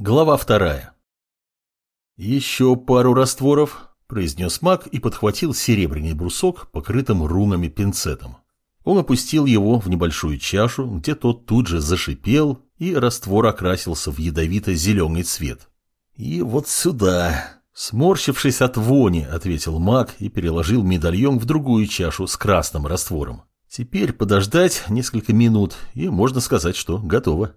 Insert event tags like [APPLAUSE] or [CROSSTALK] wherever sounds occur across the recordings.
Глава вторая. «Еще пару растворов», – произнес маг и подхватил серебряный брусок, покрытым рунами пинцетом. Он опустил его в небольшую чашу, где тот тут же зашипел, и раствор окрасился в ядовито-зеленый цвет. «И вот сюда», – сморщившись от вони, ответил маг и переложил медальон в другую чашу с красным раствором. «Теперь подождать несколько минут, и можно сказать, что готово».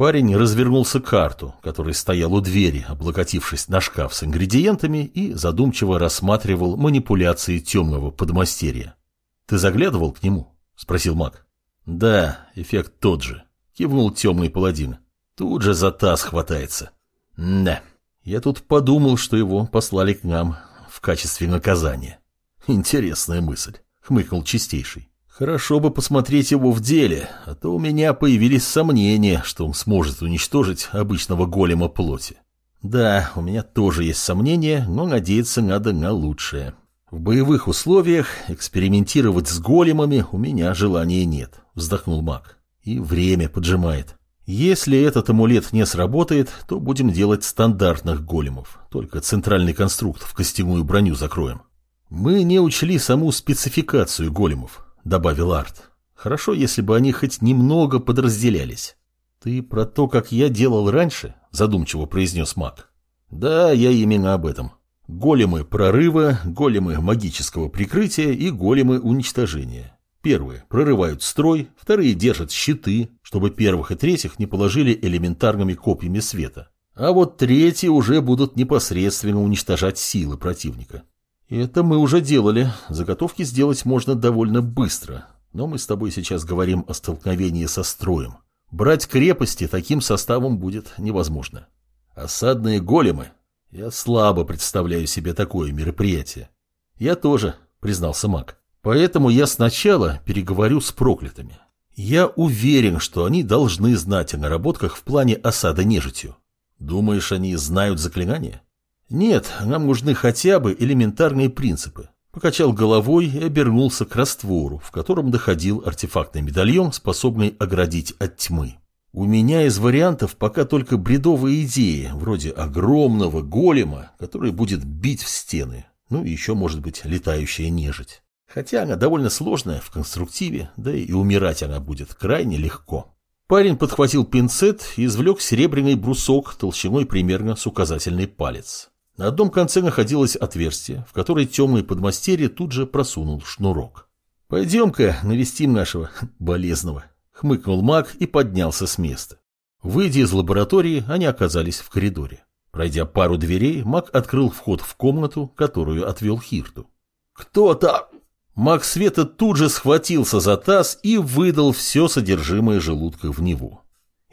Парень развернулся к карту, который стоял у двери, облокотившись на шкаф с ингредиентами и задумчиво рассматривал манипуляции темного подмастерья. «Ты заглядывал к нему?» — спросил маг. «Да, эффект тот же», — кивнул темный паладин. «Тут же за таз хватается». «Да, я тут подумал, что его послали к нам в качестве наказания». «Интересная мысль», — хмыкнул чистейший. Хорошо бы посмотреть его в деле, а то у меня появились сомнения, что он сможет уничтожить обычного голема плоти. Да, у меня тоже есть сомнения, но надеяться надо на лучшее. В боевых условиях экспериментировать с големами у меня желания нет, вздохнул маг. И время поджимает. Если этот амулет не сработает, то будем делать стандартных големов, только центральный конструкт в костяную броню закроем. Мы не учли саму спецификацию големов, — добавил Арт. «Хорошо, если бы они хоть немного подразделялись». «Ты про то, как я делал раньше?» — задумчиво произнес маг. «Да, я именно об этом. Големы прорыва, големы магического прикрытия и големы уничтожения. Первые прорывают строй, вторые держат щиты, чтобы первых и третьих не положили элементарными копьями света. А вот третьи уже будут непосредственно уничтожать силы противника. Это мы уже делали. Заготовки сделать можно довольно быстро. Но мы с тобой сейчас говорим о столкновении со строем. Брать крепости таким составом будет невозможно. Осадные големы. Я слабо представляю себе такое мероприятие. Я тоже, признался маг. Поэтому я сначала переговорю с проклятыми. Я уверен, что они должны знать о наработках в плане осады нежитью. Думаешь, они знают заклинания? Нет, нам нужны хотя бы элементарные принципы. Покачал головой и обернулся к раствору, в котором доходил артефактный медальон, способный оградить от тьмы. У меня из вариантов пока только бредовые идеи, вроде огромного голема, который будет бить в стены. Ну и еще, может быть, летающая нежить. Хотя она довольно сложная в конструктиве, да и умирать она будет крайне легко. Парень подхватил пинцет и извлек серебряный брусок толщиной примерно с указательный палец. На одном конце находилось отверстие, в которое темный подмастерье тут же просунул шнурок. «Пойдем-ка навестим нашего [LAUGHS] болезного», — хмыкнул маг и поднялся с места. Выйдя из лаборатории, они оказались в коридоре. Пройдя пару дверей, маг открыл вход в комнату, которую отвел Хирту. «Кто там?» Маг Света тут же схватился за таз и выдал все содержимое желудка в него.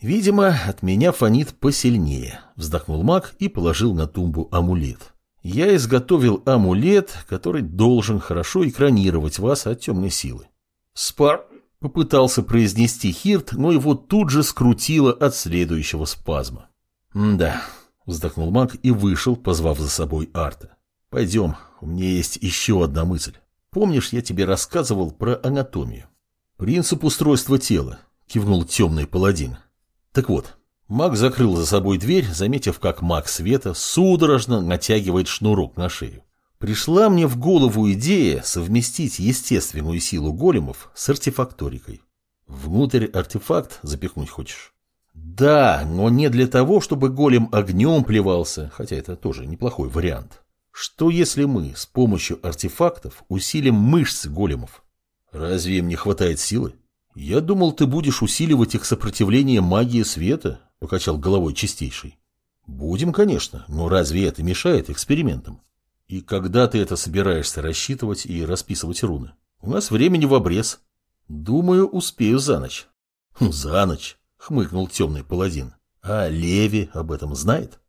«Видимо, от меня фонит посильнее», — вздохнул маг и положил на тумбу амулет. «Я изготовил амулет, который должен хорошо экранировать вас от темной силы». «Спар...» — попытался произнести Хирт, но его тут же скрутило от следующего спазма. «Да», — вздохнул маг и вышел, позвав за собой Арта. «Пойдем, у меня есть еще одна мысль. Помнишь, я тебе рассказывал про анатомию?» «Принцип устройства тела», — кивнул темный паладин. Так вот, маг закрыл за собой дверь, заметив, как маг света судорожно натягивает шнурок на шею. Пришла мне в голову идея совместить естественную силу големов с артефакторикой. Внутрь артефакт запихнуть хочешь? Да, но не для того, чтобы голем огнем плевался, хотя это тоже неплохой вариант. Что если мы с помощью артефактов усилим мышцы големов? Разве им не хватает силы? «Я думал, ты будешь усиливать их сопротивление магии света», — покачал головой чистейший. «Будем, конечно, но разве это мешает экспериментам? И когда ты это собираешься рассчитывать и расписывать руны? У нас времени в обрез. Думаю, успею за ночь». «За ночь», — хмыкнул темный паладин. «А Леви об этом знает?»